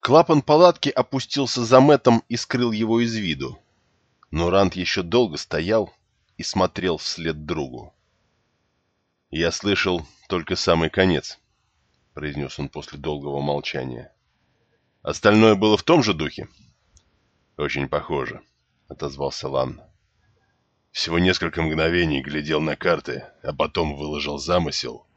Клапан палатки опустился за Мэттом и скрыл его из виду. Но Ранд еще долго стоял и смотрел вслед другу. «Я слышал только самый конец», — произнес он после долгого молчания. «Остальное было в том же духе?» «Очень похоже», — отозвался Лан. Всего несколько мгновений глядел на карты, а потом выложил замысел,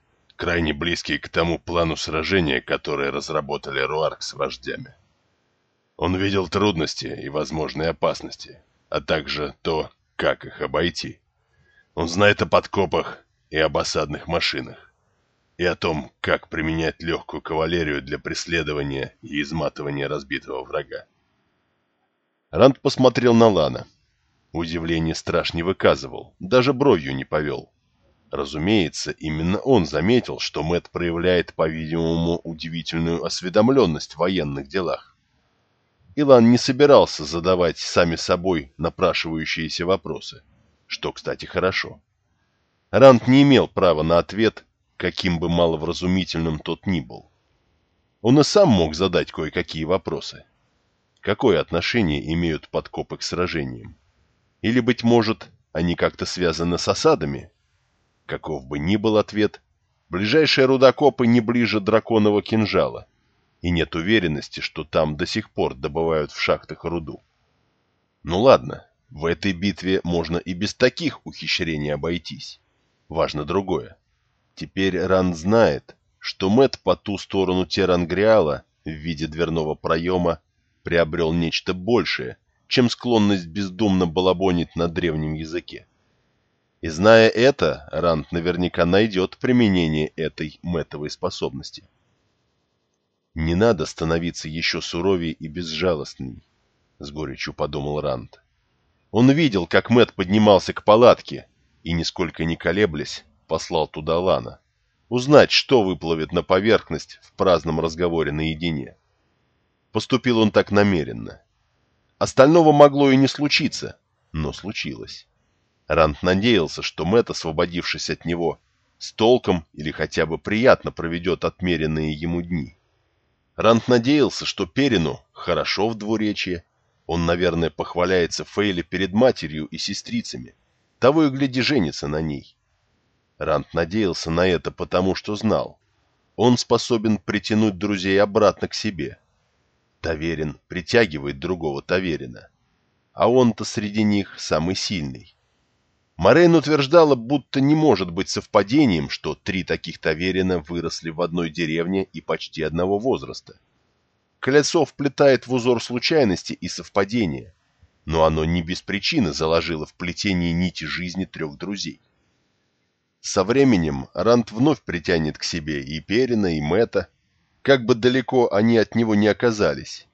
крайне близкий к тому плану сражения, который разработали Руарк с вождями. Он видел трудности и возможные опасности, а также то, как их обойти. Он знает о подкопах и об осадных машинах, и о том, как применять легкую кавалерию для преследования и изматывания разбитого врага. Ранд посмотрел на Лана. Удивление страж не выказывал, даже бровью не повел. Разумеется, именно он заметил, что Мэт проявляет, по-видимому, удивительную осведомленность в военных делах. Илан не собирался задавать сами собой напрашивающиеся вопросы, что, кстати, хорошо. Ранд не имел права на ответ, каким бы маловразумительным тот ни был. Он и сам мог задать кое-какие вопросы. Какое отношение имеют подкопы к сражениям? Или, быть может, они как-то связаны с осадами, Каков бы ни был ответ, ближайшие рудокопы не ближе драконового кинжала, и нет уверенности, что там до сих пор добывают в шахтах руду. Ну ладно, в этой битве можно и без таких ухищрений обойтись. Важно другое. Теперь Ран знает, что Мэт по ту сторону Терангриала в виде дверного проема приобрел нечто большее, чем склонность бездумно балабонить на древнем языке. И зная это, Ранд наверняка найдет применение этой метовой способности. «Не надо становиться еще суровее и безжалостней», — с горечью подумал Ранд. Он видел, как Мэт поднимался к палатке и, нисколько не колеблясь, послал туда Лана. Узнать, что выплывет на поверхность в праздном разговоре наедине. Поступил он так намеренно. Остального могло и не случиться, но случилось. Ранд надеялся, что Мэтт, освободившись от него, с толком или хотя бы приятно проведет отмеренные ему дни. Ранд надеялся, что Перину хорошо в двуречье, он, наверное, похваляется Фейле перед матерью и сестрицами, того и гляди женится на ней. Ранд надеялся на это потому, что знал. Он способен притянуть друзей обратно к себе. Таверин притягивает другого Таверина. А он-то среди них самый сильный. Морейн утверждала, будто не может быть совпадением, что три таких таверина выросли в одной деревне и почти одного возраста. Колесо вплетает в узор случайности и совпадения, но оно не без причины заложило в плетение нити жизни трех друзей. Со временем Рант вновь притянет к себе и Перина, и Мэтта, как бы далеко они от него не оказались,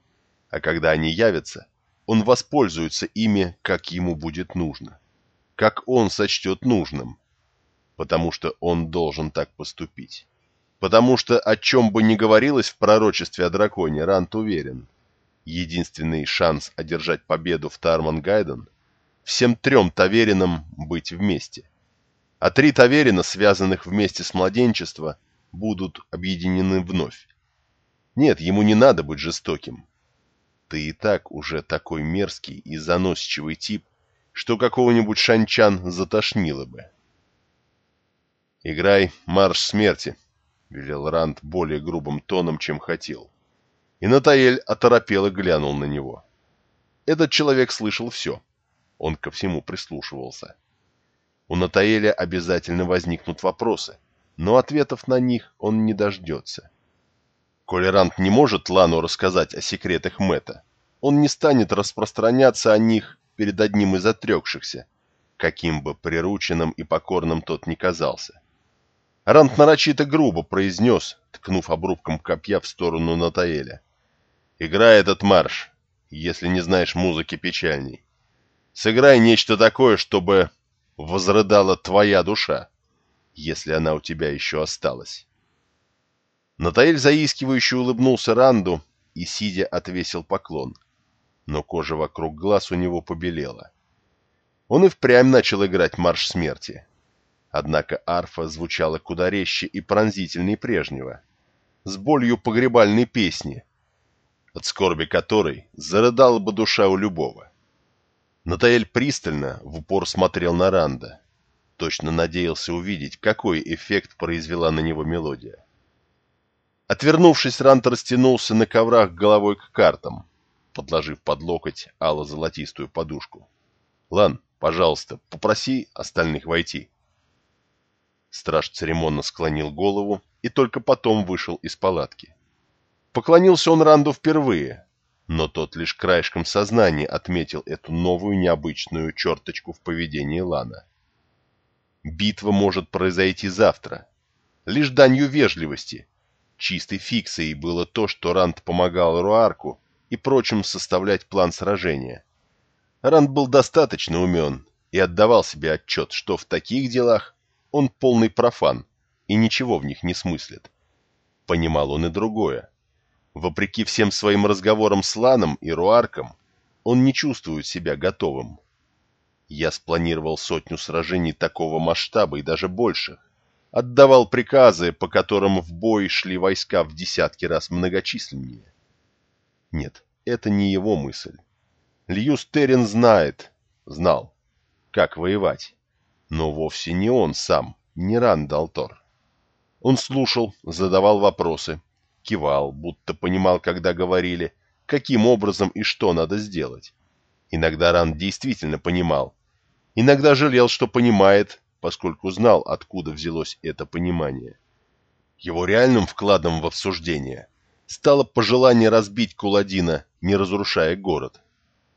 а когда они явятся, он воспользуется ими, как ему будет нужно как он сочтет нужным, потому что он должен так поступить. Потому что, о чем бы ни говорилось в пророчестве о драконе, Рант уверен, единственный шанс одержать победу в Тарман-Гайден – всем трем таверинам быть вместе. А три таверина, связанных вместе с младенчества, будут объединены вновь. Нет, ему не надо быть жестоким. Ты и так уже такой мерзкий и заносчивый тип, что какого-нибудь шанчан затошнило бы. «Играй марш смерти», — велел Ранд более грубым тоном, чем хотел. И Натаэль оторопело глянул на него. Этот человек слышал все. Он ко всему прислушивался. У Натаэля обязательно возникнут вопросы, но ответов на них он не дождется. Коли Ранд не может Лану рассказать о секретах Мэтта, он не станет распространяться о них перед одним из отрекшихся, каким бы прирученным и покорным тот ни казался. Рант нарочито грубо произнес, ткнув обрубком копья в сторону Натаэля. «Играй этот марш, если не знаешь музыки печальней. Сыграй нечто такое, чтобы возрыдала твоя душа, если она у тебя еще осталась». Натаэль заискивающе улыбнулся Ранду и, сидя, отвесил поклон — но кожа вокруг глаз у него побелела. Он и впрямь начал играть марш смерти. Однако арфа звучала куда резче и пронзительней прежнего, с болью погребальной песни. от скорби которой зарыдала бы душа у любого. Натаэль пристально в упор смотрел на Ранда. Точно надеялся увидеть, какой эффект произвела на него мелодия. Отвернувшись, Ранд растянулся на коврах головой к картам, подложив под локоть ало-золотистую подушку. «Лан, пожалуйста, попроси остальных войти». Страж церемонно склонил голову и только потом вышел из палатки. Поклонился он Ранду впервые, но тот лишь краешком сознания отметил эту новую необычную черточку в поведении Лана. Битва может произойти завтра. Лишь данью вежливости, чистой фикцией было то, что Ранд помогал Руарку и прочим составлять план сражения. Ранд был достаточно умен и отдавал себе отчет, что в таких делах он полный профан и ничего в них не смыслит. Понимал он и другое. Вопреки всем своим разговорам с Ланом и Руарком, он не чувствует себя готовым. Я спланировал сотню сражений такого масштаба и даже больше. Отдавал приказы, по которым в бой шли войска в десятки раз многочисленнее. Нет, это не его мысль. Льюс Террин знает, знал, как воевать. Но вовсе не он сам, не Рандалтор. Он слушал, задавал вопросы, кивал, будто понимал, когда говорили, каким образом и что надо сделать. Иногда Ранд действительно понимал. Иногда жалел, что понимает, поскольку знал, откуда взялось это понимание. Его реальным вкладом в обсуждение стало пожелание разбить Куладина, не разрушая город.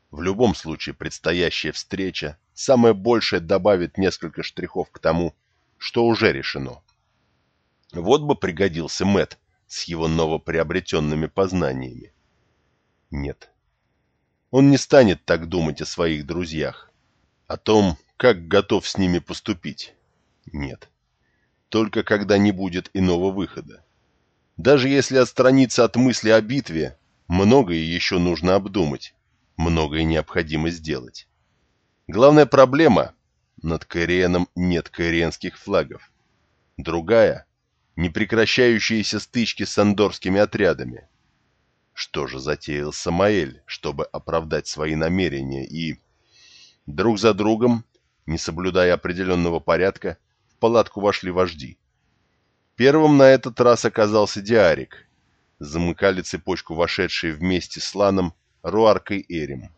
В любом случае предстоящая встреча самое большее добавит несколько штрихов к тому, что уже решено. Вот бы пригодился Мэт, с его новоприобретенными познаниями. Нет. Он не станет так думать о своих друзьях, о том, как готов с ними поступить. Нет. Только когда не будет иного выхода. Даже если отстраниться от мысли о битве, многое еще нужно обдумать, многое необходимо сделать. Главная проблема – над Каиреном нет каиренских флагов. Другая непрекращающиеся стычки с андорскими отрядами. Что же затеял Самаэль, чтобы оправдать свои намерения и... Друг за другом, не соблюдая определенного порядка, в палатку вошли вожди. Первым на этот раз оказался Диарик. Замыкали цепочку вошедшие вместе с Ланом Руаркой и Эрим.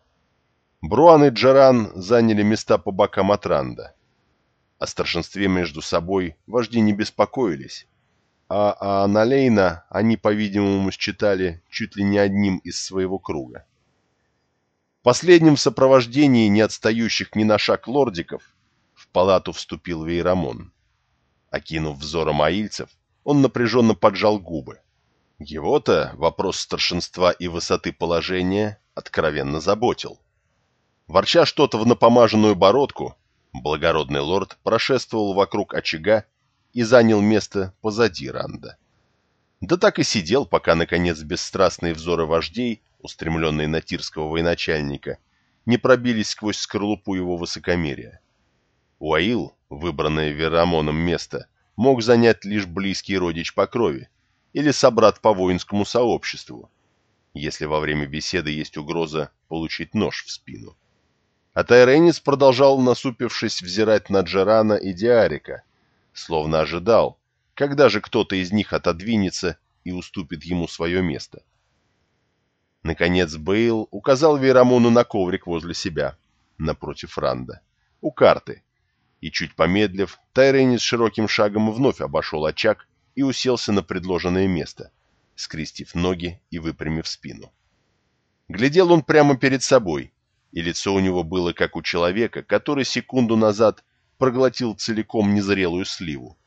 Бруан и Джаран заняли места по бокам от Ранда. О старшинстве между собой вожди не беспокоились, а Аналейна они, по-видимому, считали чуть ли не одним из своего круга. Последним в сопровождении не отстающих ни на шаг лордиков в палату вступил Вейрамон. Окинув взором аильцев, он напряженно поджал губы. Его-то вопрос старшинства и высоты положения откровенно заботил. Ворча что-то в напомаженную бородку, благородный лорд прошествовал вокруг очага и занял место позади Ранда. Да так и сидел, пока, наконец, бесстрастные взоры вождей, устремленные на тирского военачальника, не пробились сквозь скорлупу его высокомерия. Уаил, выбранное Верамоном место, мог занять лишь близкий родич по крови или собрат по воинскому сообществу, если во время беседы есть угроза получить нож в спину. А Тайренец продолжал, насупившись, взирать на Джерана и Диарика, словно ожидал, когда же кто-то из них отодвинется и уступит ему свое место. Наконец Бейл указал Вейрамону на коврик возле себя, напротив Ранда, у карты, и чуть помедлив, Тайренис широким шагом вновь обошел очаг и уселся на предложенное место, скрестив ноги и выпрямив спину. Глядел он прямо перед собой, и лицо у него было как у человека, который секунду назад проглотил целиком незрелую сливу.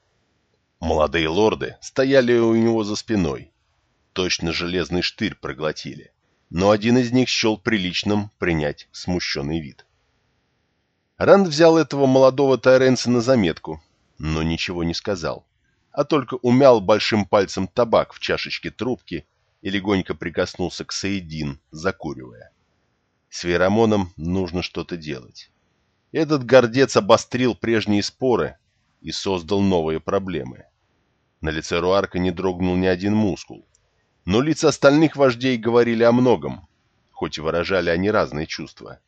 Молодые лорды стояли у него за спиной. Точно железный штырь проглотили. Но один из них счел приличным принять смущенный вид. Ранд взял этого молодого Тайренса на заметку, но ничего не сказал, а только умял большим пальцем табак в чашечке трубки и легонько прикоснулся к Саидин, закуривая. С Верамоном нужно что-то делать. Этот гордец обострил прежние споры и создал новые проблемы. На лице Руарка не дрогнул ни один мускул. Но лица остальных вождей говорили о многом, хоть и выражали они разные чувства.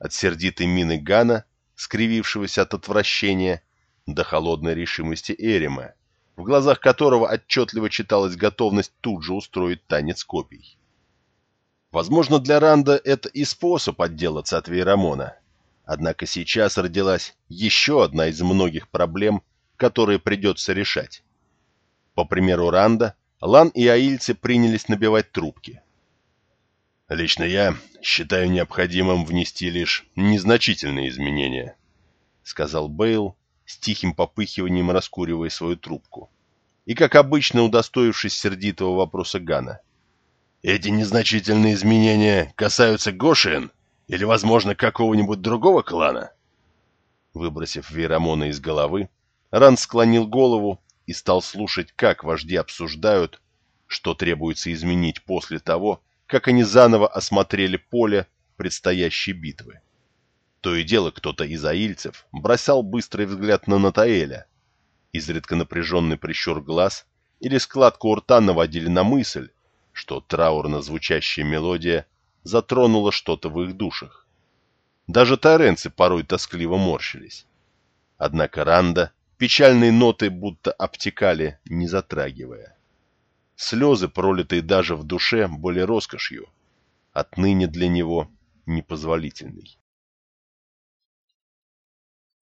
От сердитой мины Гана, скривившегося от отвращения, до холодной решимости Эрима, в глазах которого отчетливо читалась готовность тут же устроить танец копий. Возможно, для Ранда это и способ отделаться от Вейрамона. Однако сейчас родилась еще одна из многих проблем, которые придется решать. По примеру Ранда, Лан и аильцы принялись набивать трубки. «Лично я считаю необходимым внести лишь незначительные изменения», — сказал Бейл, с тихим попыхиванием раскуривая свою трубку. И, как обычно, удостоившись сердитого вопроса Гана. «Эти незначительные изменения касаются Гошиен или, возможно, какого-нибудь другого клана?» Выбросив Вейрамона из головы, Ран склонил голову и стал слушать, как вожди обсуждают, что требуется изменить после того, как они заново осмотрели поле предстоящей битвы. То и дело кто-то из аильцев бросал быстрый взгляд на Натаэля. Изредка напряженный прищур глаз или складку у рта наводили на мысль, что траурно звучащая мелодия затронула что-то в их душах. Даже тайренцы порой тоскливо морщились. Однако Ранда печальные ноты будто обтекали, не затрагивая. Слезы, пролитые даже в душе, были роскошью, отныне для него непозволительной.